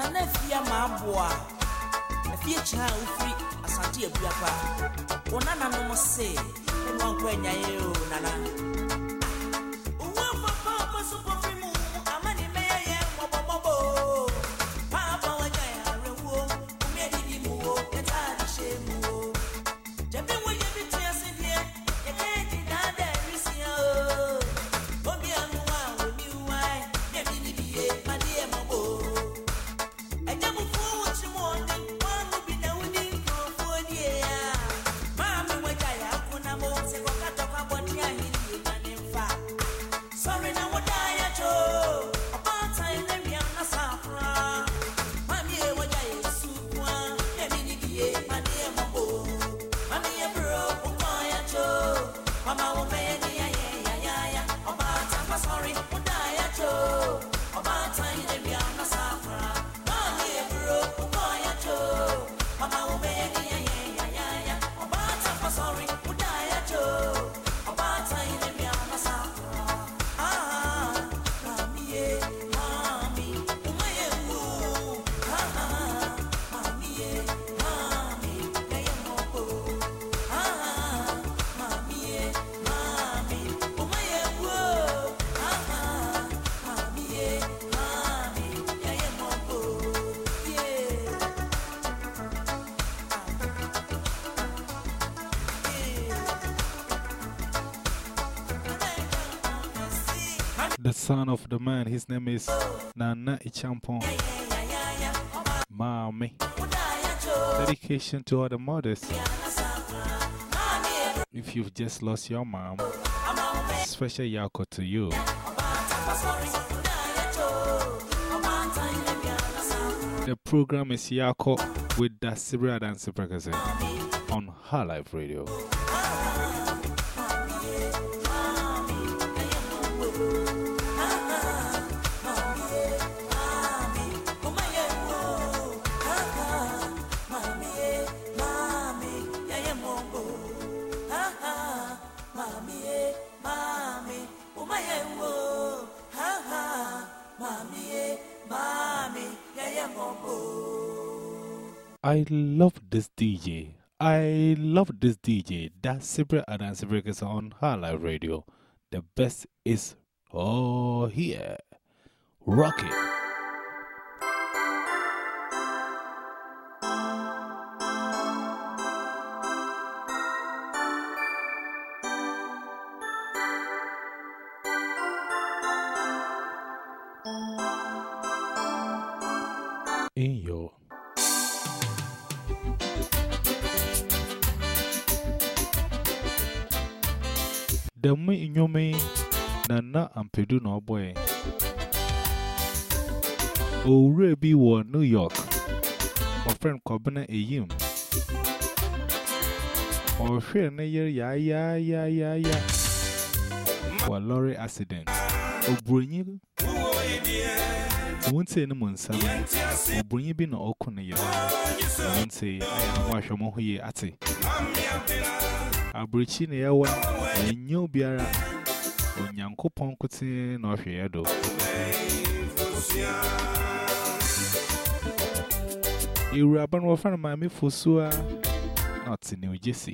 na na fie ma aboa. Na fie kyerɛ a wofiri asante abuapa wo nananom se ɛno ankɔ anyaeɛ o nana The son of the man, his name is Nana Ichampon Mami. Dedication to all the mothers. If you've just lost your mom, special yako to you. The program is Yako with the Sibra Dance Prakasa on Her Life Radio. I love this DJ. I love this DJ. That's That Sibra Dance is on Her Radio. The best is all here. Rock it. The me in your me, Nana and Pedu no boy. Oh, Ruby war New York. My friend Cobina a yim. Or share na year ya ya ya ya ya. For lorry accident. Oh, bring I won't say no one, son. Oh, bring you all corner. I won't say I am wash a mohi at it abụrụchi na yawa enye obiara. Onyankụpọ nkụtị na ọhịa do iru abụọ na ọfara ma mefosua na ọtị na.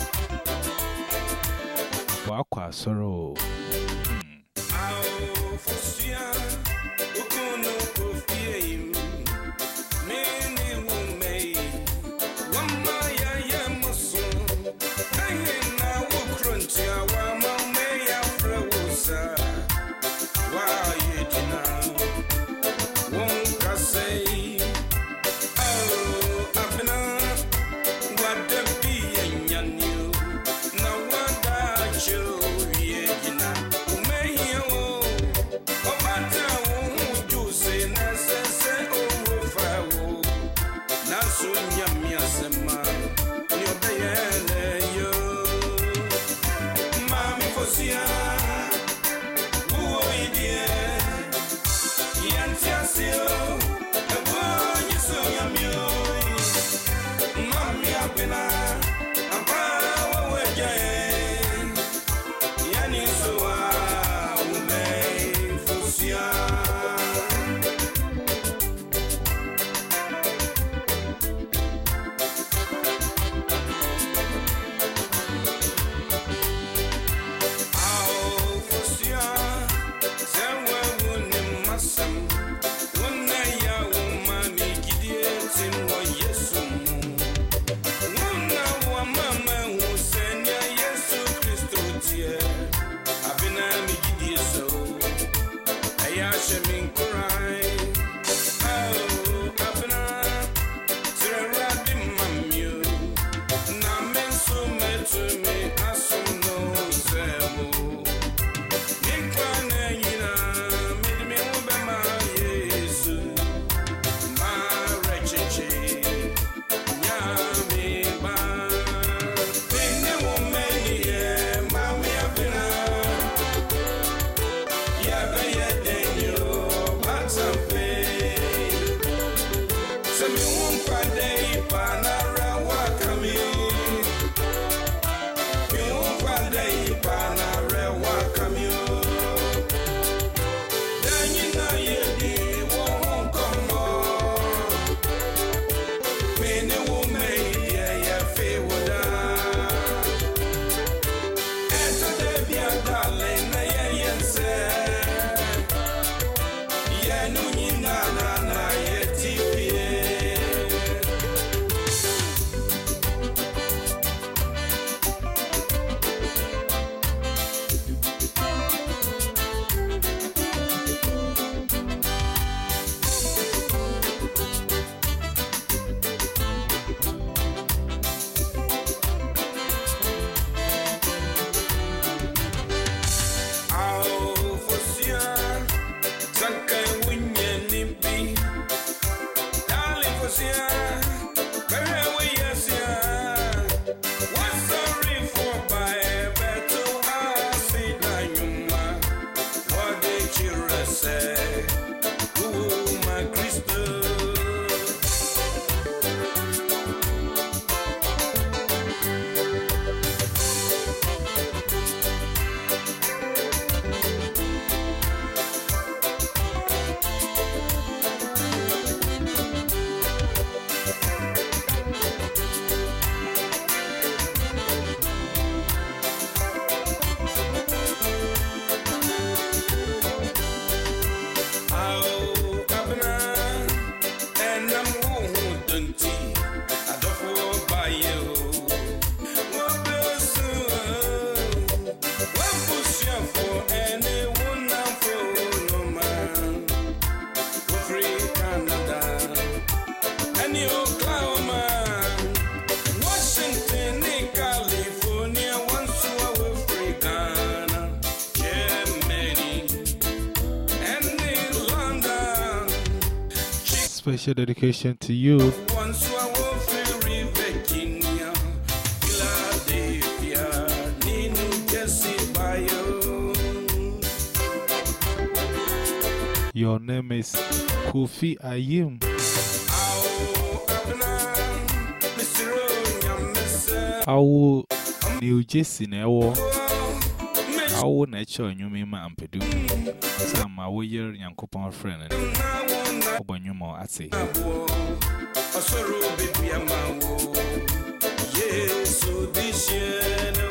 Special dedication to you. Your name is Kofi Ayim. Awo New Jersey. Awo na echo nyumi ma ampedu. Sam awo yer yankopon friend. Obonyumo Ati. Osoro bebi amawo. Yesu dishienu.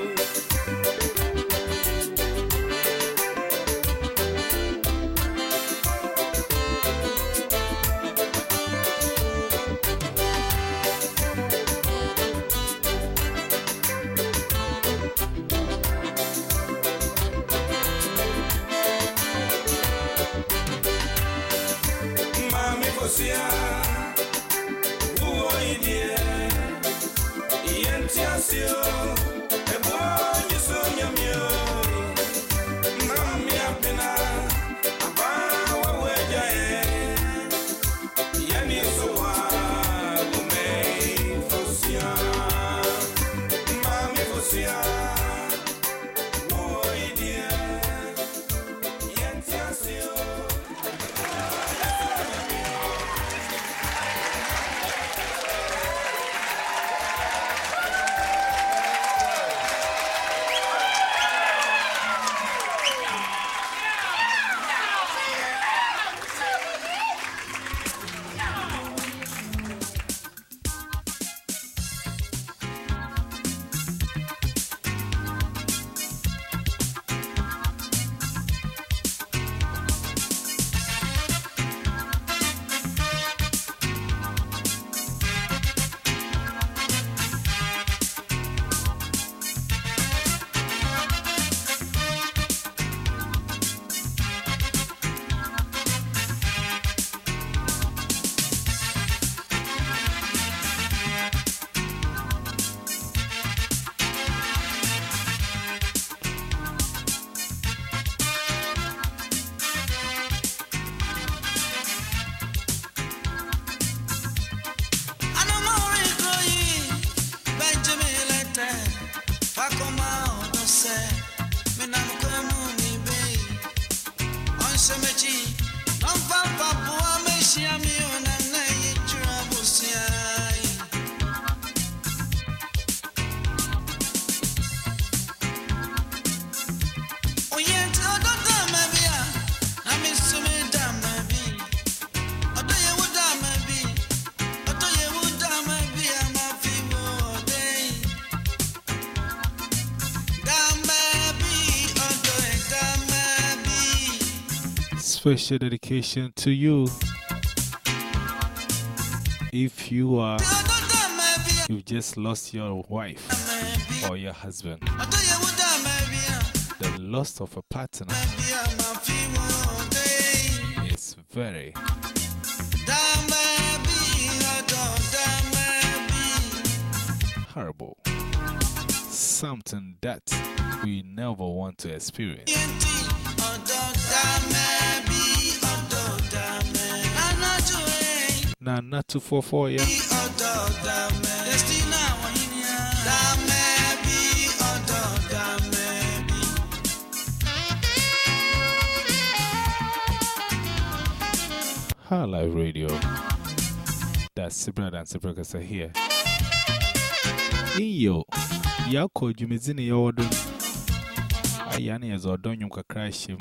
Fosia. Special dedication to you. If you are, you've just lost your wife or your husband, the loss of a partner is very horrible. Something that we never want to experience. Now, not yeah. High Life Radio. That's Sibra and Sibra here. Iyo, yako jumizini ya wadu. Ayani ya zodonyo mkakrashim.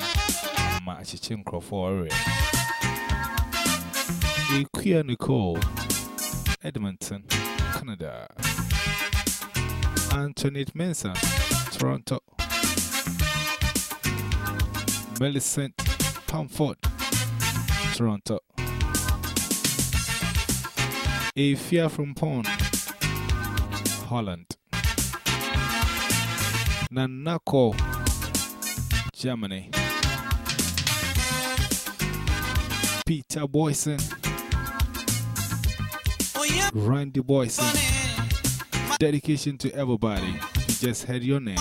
Ma achichin crofore. Ikuya Nicole, Edmonton, Canada. Antoinette Manson, Toronto. Millicent Pamford, Toronto. Afia from Pond, Holland. Nanako, Germany. Peter Boyson, Randy Boyson. Dedication to everybody. You just heard your name.